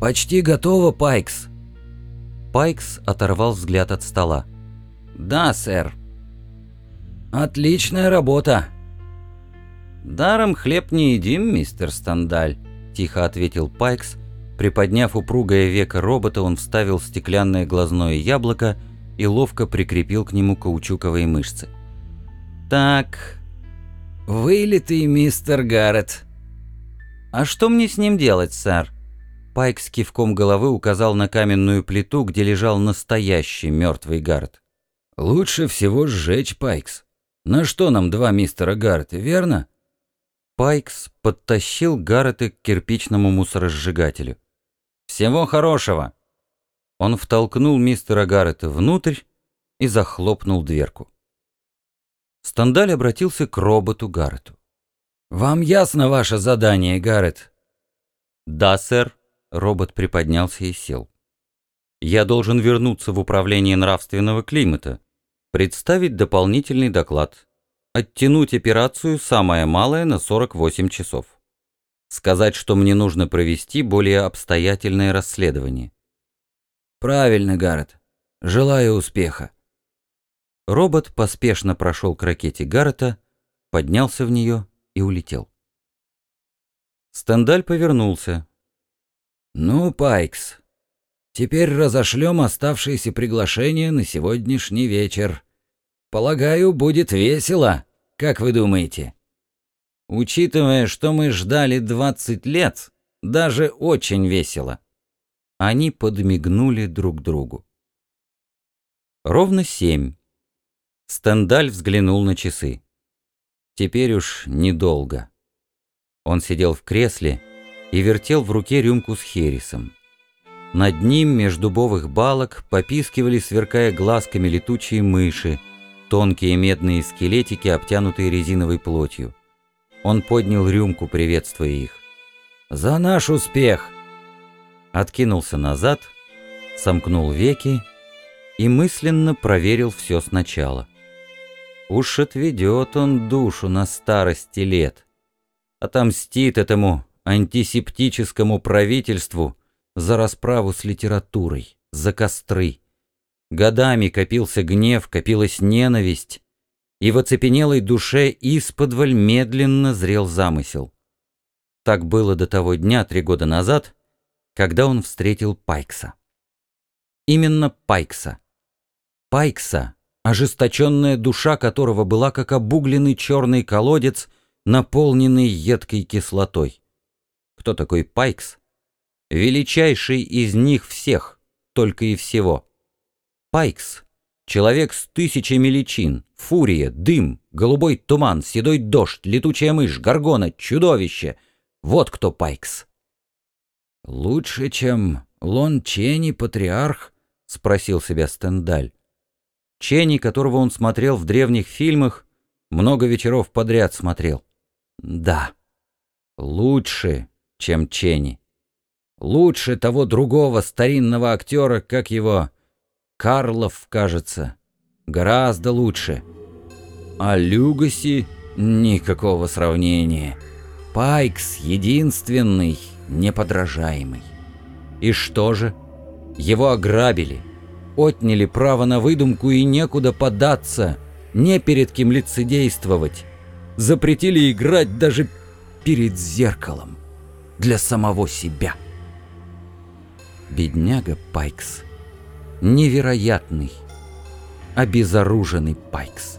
«Почти готово, Пайкс». Пайкс оторвал взгляд от стола. «Да, сэр». «Отличная работа». «Даром хлеб не едим, мистер Стандаль», — тихо ответил Пайкс. Приподняв упругое веко робота, он вставил стеклянное глазное яблоко и ловко прикрепил к нему каучуковые мышцы. «Так...» «Вылитый мистер Гаррет». «А что мне с ним делать, сэр?» Пайк с кивком головы указал на каменную плиту, где лежал настоящий мертвый Гаррет. «Лучше всего сжечь, Пайкс. На что нам два мистера Гаррета, верно?» Пайкс подтащил Гаррета к кирпичному мусоросжигателю. «Всего хорошего!» Он втолкнул мистера Гаррета внутрь и захлопнул дверку. Стандаль обратился к роботу Гаррету. «Вам ясно ваше задание, Гаррет?» «Да, сэр», — робот приподнялся и сел. «Я должен вернуться в управление нравственного климата, представить дополнительный доклад, оттянуть операцию самое малое на 48 часов, сказать, что мне нужно провести более обстоятельное расследование». «Правильно, Гаррет. Желаю успеха». Робот поспешно прошел к ракете Гаррета, поднялся в нее и улетел. Стендаль повернулся. «Ну, Пайкс, теперь разошлем оставшиеся приглашения на сегодняшний вечер. Полагаю, будет весело, как вы думаете?» «Учитывая, что мы ждали 20 лет, даже очень весело». Они подмигнули друг другу. Ровно семь. Стендаль взглянул на часы. Теперь уж недолго. Он сидел в кресле и вертел в руке рюмку с хересом. Над ним, меж дубовых балок, попискивали, сверкая глазками летучие мыши, тонкие медные скелетики, обтянутые резиновой плотью. Он поднял рюмку, приветствуя их. «За наш успех!» откинулся назад, сомкнул веки и мысленно проверил все сначала. Уж отведет он душу на старости лет. Отомстит этому антисептическому правительству за расправу с литературой, за костры. Годами копился гнев, копилась ненависть, и в оцепенелой душе исподволь медленно зрел замысел. Так было до того дня три года назад, когда он встретил Пайкса. Именно Пайкса. Пайкса, ожесточенная душа которого была как обугленный черный колодец, наполненный едкой кислотой. Кто такой Пайкс? Величайший из них всех, только и всего. Пайкс — человек с тысячами личин, фурия, дым, голубой туман, седой дождь, летучая мышь, горгона, чудовище. Вот кто Пайкс. «Лучше, чем Лон Ченни, патриарх?» — спросил себя Стендаль. Ченни, которого он смотрел в древних фильмах, много вечеров подряд смотрел. Да, лучше, чем Ченни. Лучше того другого старинного актера, как его... Карлов, кажется. Гораздо лучше. А Люгаси никакого сравнения. Пайкс единственный, неподражаемый. И что же? Его ограбили, отняли право на выдумку и некуда податься, не перед кем лицедействовать. Запретили играть даже перед зеркалом для самого себя. Бедняга Пайкс. Невероятный, обезоруженный Пайкс.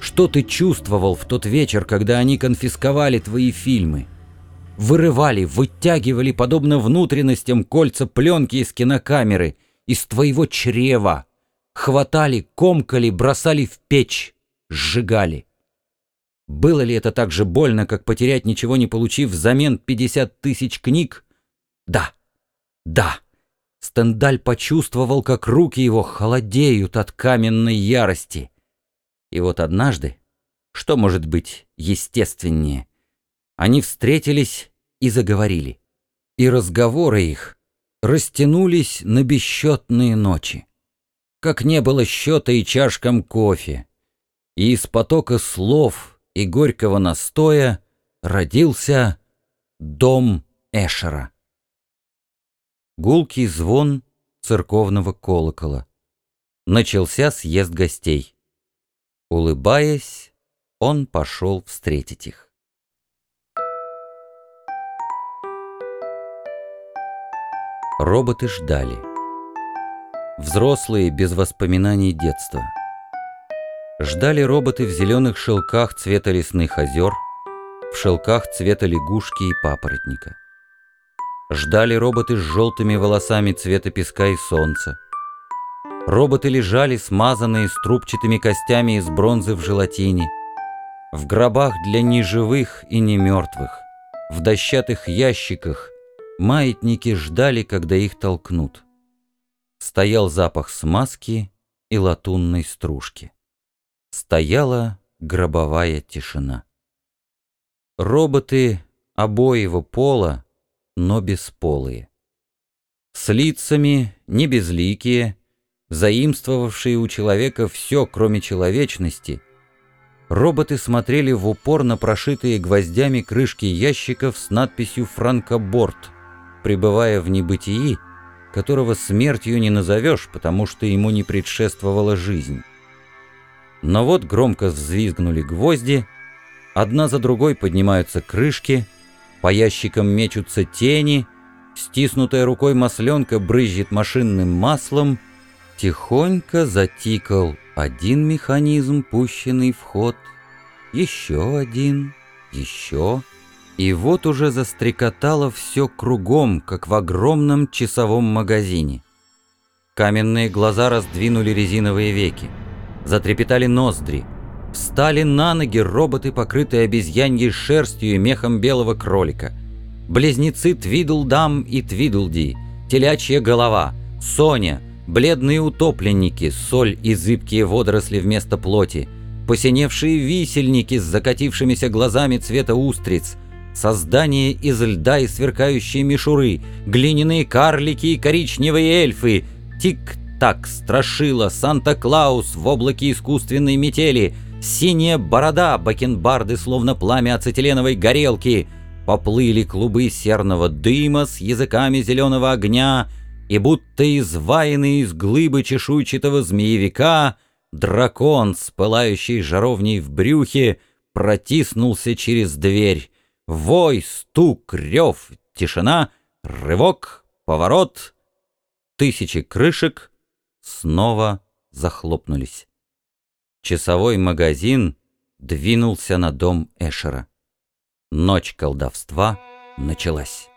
Что ты чувствовал в тот вечер, когда они конфисковали твои фильмы? Вырывали, вытягивали, подобно внутренностям, кольца пленки из кинокамеры, из твоего чрева. Хватали, комкали, бросали в печь, сжигали. Было ли это так же больно, как потерять, ничего не получив, взамен 50 тысяч книг? Да, да. Стендаль почувствовал, как руки его холодеют от каменной ярости. И вот однажды, что может быть естественнее, они встретились и заговорили. И разговоры их растянулись на бесчетные ночи. Как не было счета и чашкам кофе. И из потока слов и горького настоя родился дом Эшера. гулкий звон церковного колокола. Начался съезд гостей. Улыбаясь, он пошел встретить их. Роботы ждали. Взрослые без воспоминаний детства. Ждали роботы в зеленых шелках цвета лесных озер, в шелках цвета лягушки и папоротника. Ждали роботы с желтыми волосами цвета песка и солнца. Роботы лежали, смазанные с трубчатыми костями из бронзы в желатине, в гробах для неживых и немертвых, в дощатых ящиках, маятники ждали, когда их толкнут. Стоял запах смазки и латунной стружки. Стояла гробовая тишина. Роботы обоего пола, но бесполые. С лицами, не безликие, заимствовавшие у человека все, кроме человечности, роботы смотрели в упор на прошитые гвоздями крышки ящиков с надписью «Франкоборд», пребывая в небытии, которого смертью не назовешь, потому что ему не предшествовала жизнь. Но вот громко взвизгнули гвозди, одна за другой поднимаются крышки, по ящикам мечутся тени, стиснутая рукой масленка брызжет машинным маслом, тихонько затикал один механизм, пущенный в ход, еще один, еще... И вот уже застрекотало все кругом, как в огромном часовом магазине. Каменные глаза раздвинули резиновые веки. Затрепетали ноздри. Встали на ноги роботы, покрытые обезьяньей шерстью и мехом белого кролика. Близнецы Твидлдам и Твидлди, телячья голова, Соня, бледные утопленники, соль и зыбкие водоросли вместо плоти, посиневшие висельники с закатившимися глазами цвета устриц, создания из льда и сверкающие мишуры, глиняные карлики и коричневые эльфы, тик-так, страшила, Санта-Клаус в облаке искусственной метели, синяя борода, бакенбарды, словно пламя ацетиленовой горелки, поплыли клубы серного дыма с языками зеленого огня, и будто изваянный из глыбы чешуйчатого змеевика, дракон с пылающей жаровней в брюхе протиснулся через дверь, Вой, стук, рев, тишина, рывок, поворот. Тысячи крышек снова захлопнулись. Часовой магазин двинулся на дом Эшера. Ночь колдовства началась.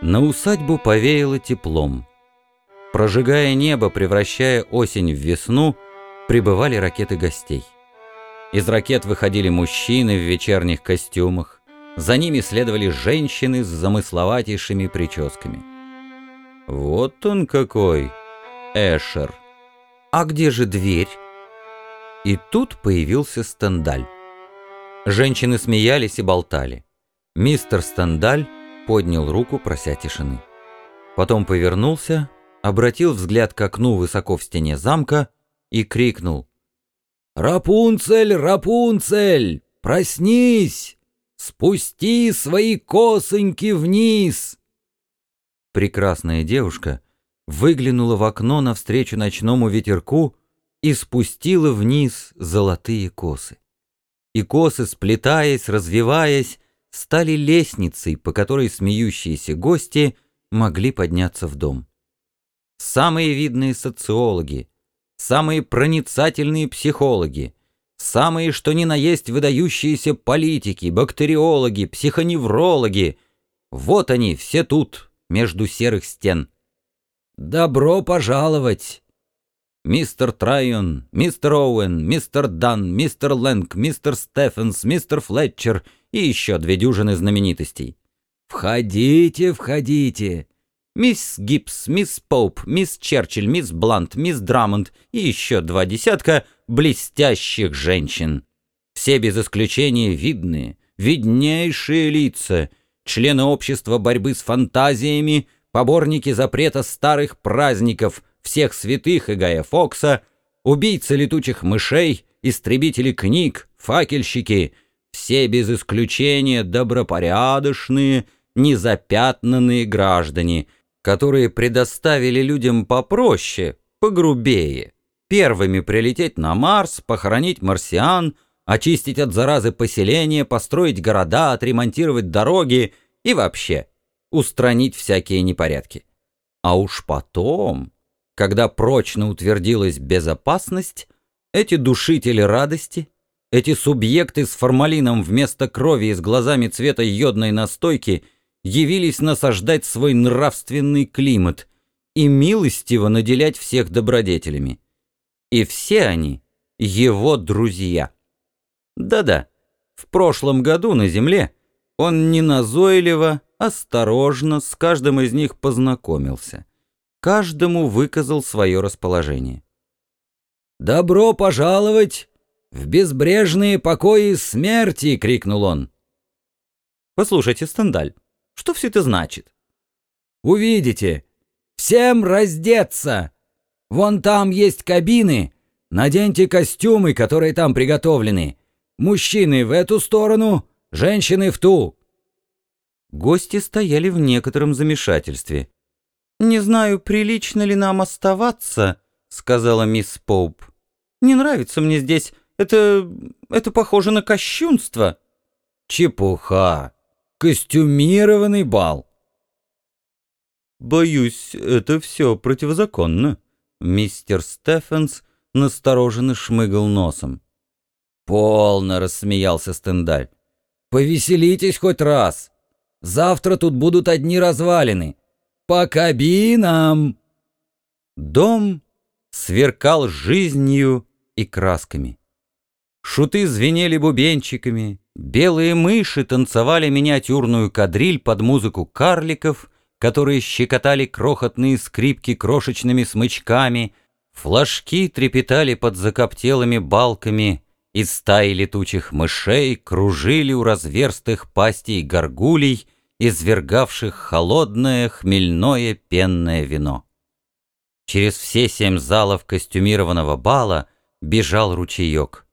На усадьбу повеяло теплом. Прожигая небо, превращая осень в весну, прибывали ракеты гостей. Из ракет выходили мужчины в вечерних костюмах, за ними следовали женщины с замысловатейшими прическами. Вот он какой, Эшер. А где же дверь? И тут появился Стендаль. Женщины смеялись и болтали. Мистер Стендаль поднял руку, прося тишины. Потом повернулся, обратил взгляд к окну высоко в стене замка и крикнул. «Рапунцель, Рапунцель, проснись!» Спусти свои косоньки вниз!» Прекрасная девушка выглянула в окно навстречу ночному ветерку и спустила вниз золотые косы. И косы, сплетаясь, развиваясь, стали лестницей, по которой смеющиеся гости могли подняться в дом. Самые видные социологи, самые проницательные психологи, Самые что ни на есть выдающиеся политики, бактериологи, психоневрологи. Вот они, все тут, между серых стен. Добро пожаловать! Мистер Трайон, мистер Оуэн, мистер Дан, мистер Лэнг, мистер Стефенс, мистер Флетчер и еще две дюжины знаменитостей. Входите, входите! Мисс Гибс, мисс Поуп, мисс Черчилль, мисс Блант, мисс Драмонд и еще два десятка — блестящих женщин. Все без исключения видные, виднейшие лица, члены общества борьбы с фантазиями, поборники запрета старых праздников, всех святых и Гая Фокса, убийцы летучих мышей, истребители книг, факельщики, все без исключения добропорядочные, незапятнанные граждане, которые предоставили людям попроще, погрубее, первыми прилететь на Марс, похоронить марсиан, очистить от заразы поселения, построить города, отремонтировать дороги и вообще устранить всякие непорядки. А уж потом, когда прочно утвердилась безопасность, эти душители радости, эти субъекты с формалином вместо крови и с глазами цвета йодной настойки явились насаждать свой нравственный климат и милостиво наделять всех добродетелями и все они его друзья. Да-да, в прошлом году на Земле он неназойливо, осторожно с каждым из них познакомился. Каждому выказал свое расположение. «Добро пожаловать в безбрежные покои смерти!» — крикнул он. «Послушайте, Стендаль, что все это значит?» «Увидите! Всем раздеться! Вон там есть кабины. Наденьте костюмы, которые там приготовлены. Мужчины в эту сторону, женщины в ту». Гости стояли в некотором замешательстве. «Не знаю, прилично ли нам оставаться», — сказала мисс Поуп. «Не нравится мне здесь. Это... это похоже на кощунство». «Чепуха! Костюмированный бал!» «Боюсь, это все противозаконно», Мистер Стефенс настороженно шмыгал носом. «Полно!» — рассмеялся Стендаль. «Повеселитесь хоть раз! Завтра тут будут одни развалины! По кабинам!» Дом сверкал жизнью и красками. Шуты звенели бубенчиками, белые мыши танцевали миниатюрную кадриль под музыку карликов, которые щекотали крохотные скрипки крошечными смычками, флажки трепетали под закоптелыми балками, и стаи летучих мышей кружили у разверстых пастей горгулей, извергавших холодное хмельное пенное вино. Через все семь залов костюмированного бала бежал ручеек.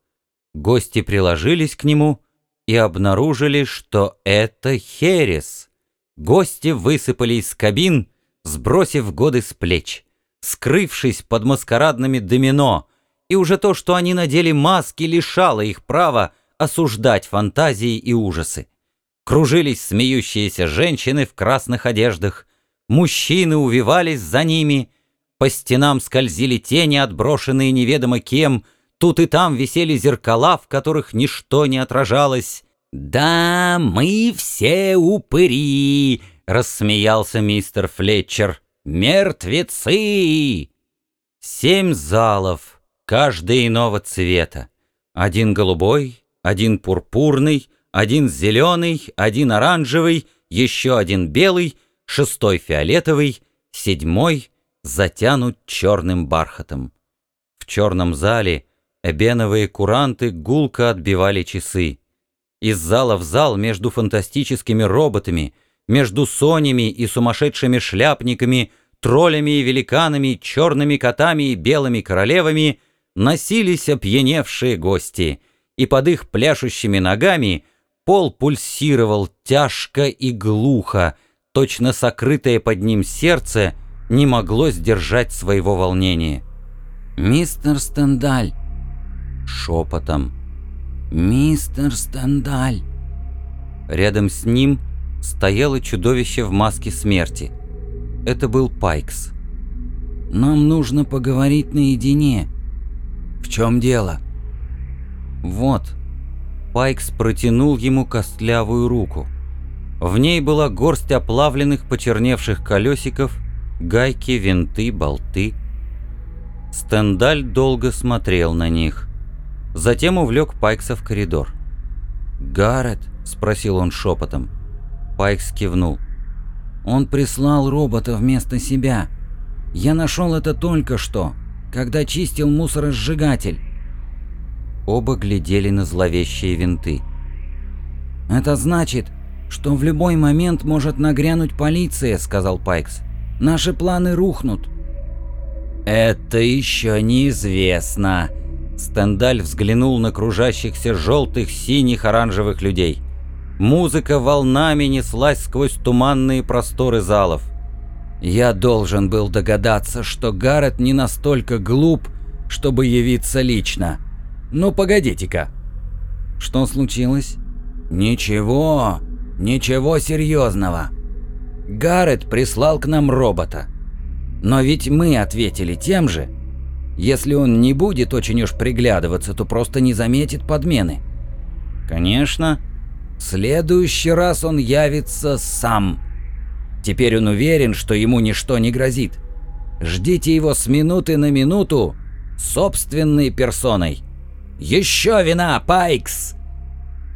Гости приложились к нему и обнаружили, что это херес — Гости высыпали из кабин, сбросив годы с плеч, скрывшись под маскарадными домино, и уже то, что они надели маски, лишало их права осуждать фантазии и ужасы. Кружились смеющиеся женщины в красных одеждах, мужчины увивались за ними, по стенам скользили тени, отброшенные неведомо кем, тут и там висели зеркала, в которых ничто не отражалось, «Да, мы все упыри!» — рассмеялся мистер Флетчер. «Мертвецы!» Семь залов, каждый иного цвета. Один голубой, один пурпурный, один зеленый, один оранжевый, еще один белый, шестой фиолетовый, седьмой затянут черным бархатом. В черном зале эбеновые куранты гулко отбивали часы. Из зала в зал между фантастическими роботами, между сонями и сумасшедшими шляпниками, троллями и великанами, черными котами и белыми королевами носились опьяневшие гости, и под их пляшущими ногами пол пульсировал тяжко и глухо, точно сокрытое под ним сердце не могло сдержать своего волнения. «Мистер Стендаль!» Шепотом. «Мистер Стендаль!» Рядом с ним стояло чудовище в маске смерти. Это был Пайкс. «Нам нужно поговорить наедине». «В чем дело?» «Вот». Пайкс протянул ему костлявую руку. В ней была горсть оплавленных почерневших колесиков, гайки, винты, болты. Стендаль долго смотрел на них. Затем увлек Пайкса в коридор. «Гаррет?» — спросил он шепотом. Пайкс кивнул. «Он прислал робота вместо себя. Я нашел это только что, когда чистил мусоросжигатель». Оба глядели на зловещие винты. «Это значит, что в любой момент может нагрянуть полиция», — сказал Пайкс. «Наши планы рухнут». «Это еще неизвестно», Стендаль взглянул на кружащихся желтых, синих, оранжевых людей. Музыка волнами неслась сквозь туманные просторы залов. Я должен был догадаться, что Гаррет не настолько глуп, чтобы явиться лично. Ну, погодите-ка. Что случилось? Ничего, ничего серьезного. Гаррет прислал к нам робота. Но ведь мы ответили тем же. Если он не будет очень уж приглядываться, то просто не заметит подмены. Конечно, в следующий раз он явится сам. Теперь он уверен, что ему ничто не грозит. Ждите его с минуты на минуту собственной персоной. Еще вина, Пайкс!»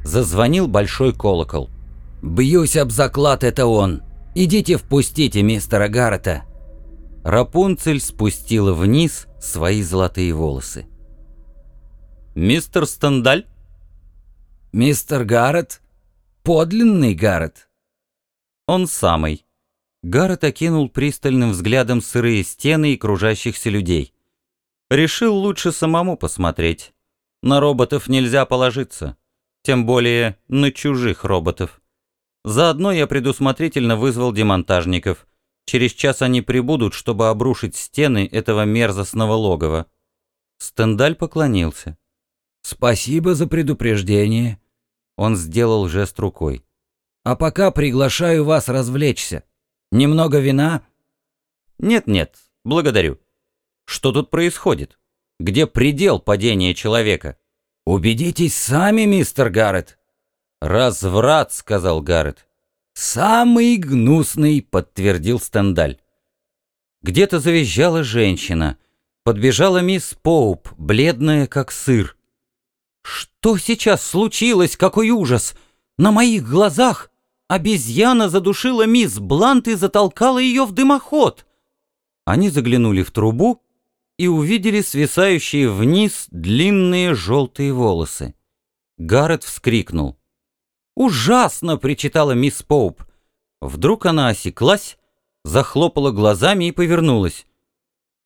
Зазвонил большой колокол. «Бьюсь об заклад, это он. Идите впустите мистера Гаррета». Рапунцель спустила вниз свои золотые волосы. «Мистер Стендаль?» «Мистер Гаррет? Подлинный Гаррет?» «Он самый». Гаррет окинул пристальным взглядом сырые стены и кружащихся людей. Решил лучше самому посмотреть. На роботов нельзя положиться. Тем более на чужих роботов. Заодно я предусмотрительно вызвал демонтажников. Через час они прибудут, чтобы обрушить стены этого мерзостного логова. Стендаль поклонился. «Спасибо за предупреждение». Он сделал жест рукой. «А пока приглашаю вас развлечься. Немного вина?» «Нет-нет, благодарю. Что тут происходит? Где предел падения человека?» «Убедитесь сами, мистер Гаррет». «Разврат», — сказал Гаррет. «Самый гнусный», — подтвердил Стендаль. Где-то завизжала женщина. Подбежала мисс Поуп, бледная как сыр. «Что сейчас случилось? Какой ужас! На моих глазах обезьяна задушила мисс Блант и затолкала ее в дымоход!» Они заглянули в трубу и увидели свисающие вниз длинные желтые волосы. Гаррет вскрикнул. «Ужасно!» — причитала мисс Поуп. Вдруг она осеклась, захлопала глазами и повернулась.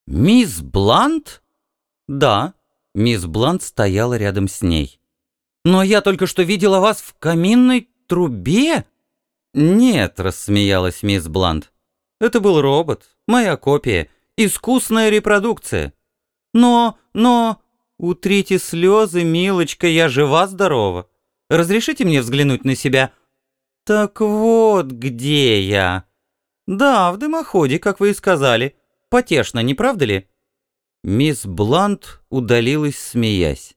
«Мисс Блант?» «Да». Мисс Блант стояла рядом с ней. «Но я только что видела вас в каминной трубе?» «Нет», — рассмеялась мисс Блант. «Это был робот, моя копия, искусная репродукция. Но, но... Утрите слезы, милочка, я жива-здорова. Разрешите мне взглянуть на себя?» «Так вот где я!» «Да, в дымоходе, как вы и сказали. Потешно, не правда ли?» Мисс Блант удалилась, смеясь.